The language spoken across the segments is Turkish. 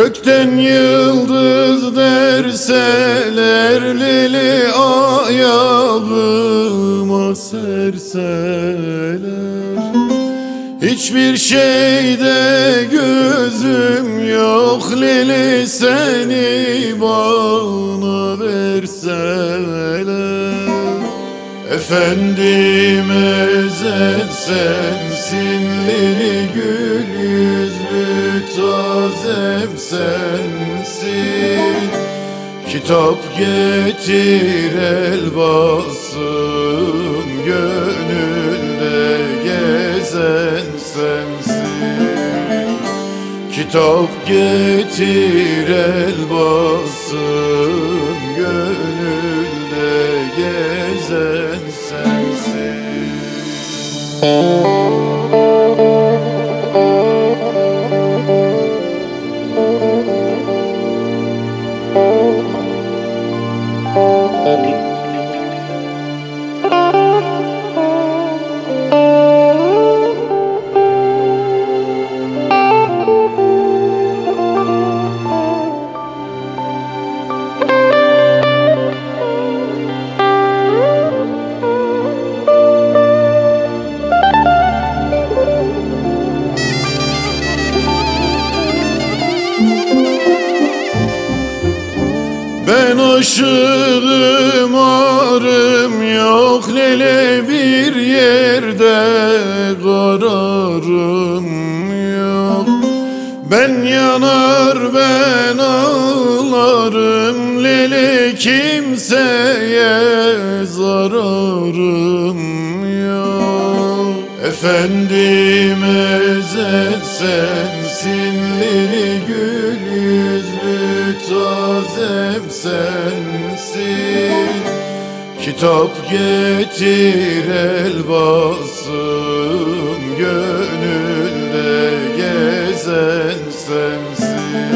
Gökten yıldız derseler Lili ayağıma serseler. Hiçbir şeyde gözüm yok Lili seni bana verseler. Efendim ezel sensin Lili gül tazem sensin. Kitap getir el basın Gönülde gezen sensin. Kitap getir el basın Gönülde gezen sensin Ben aşığım arım yok. Lele bir yerde kararım yok. Ben yanar ben ağlarım. Lele kimseye zararım yok. Efendim ezel sensin. Leli gül yüzlü tazem sensin. Kitap getir el basın Gönülde gezen sensin.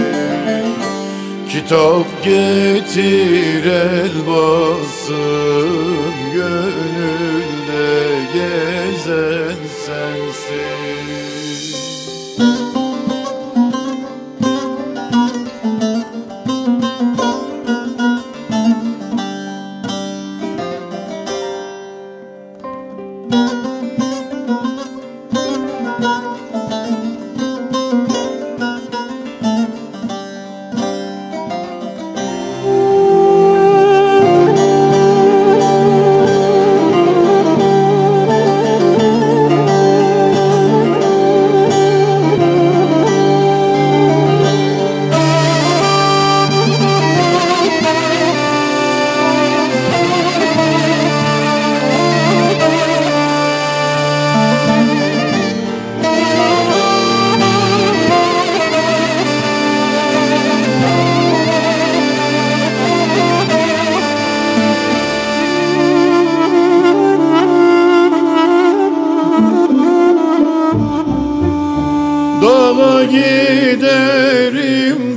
Kitap getir el basın Gönülde gezen sensin Dağa giderim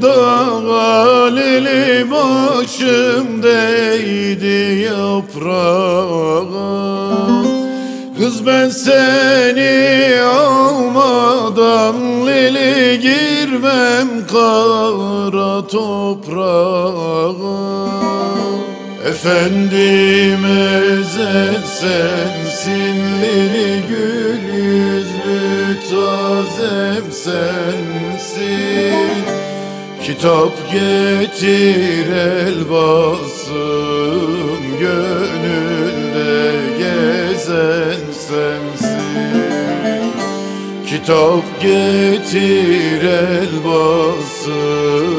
dağa Lili başım değdi yaprağa. Kız ben seni almadan Lili girmem kara toprağa. Efendim ezel sensin Lili gül yüzlü tazem sensin Kitap getir el basım Gönülde gezen sensin. Kitap getir el basım Gönülde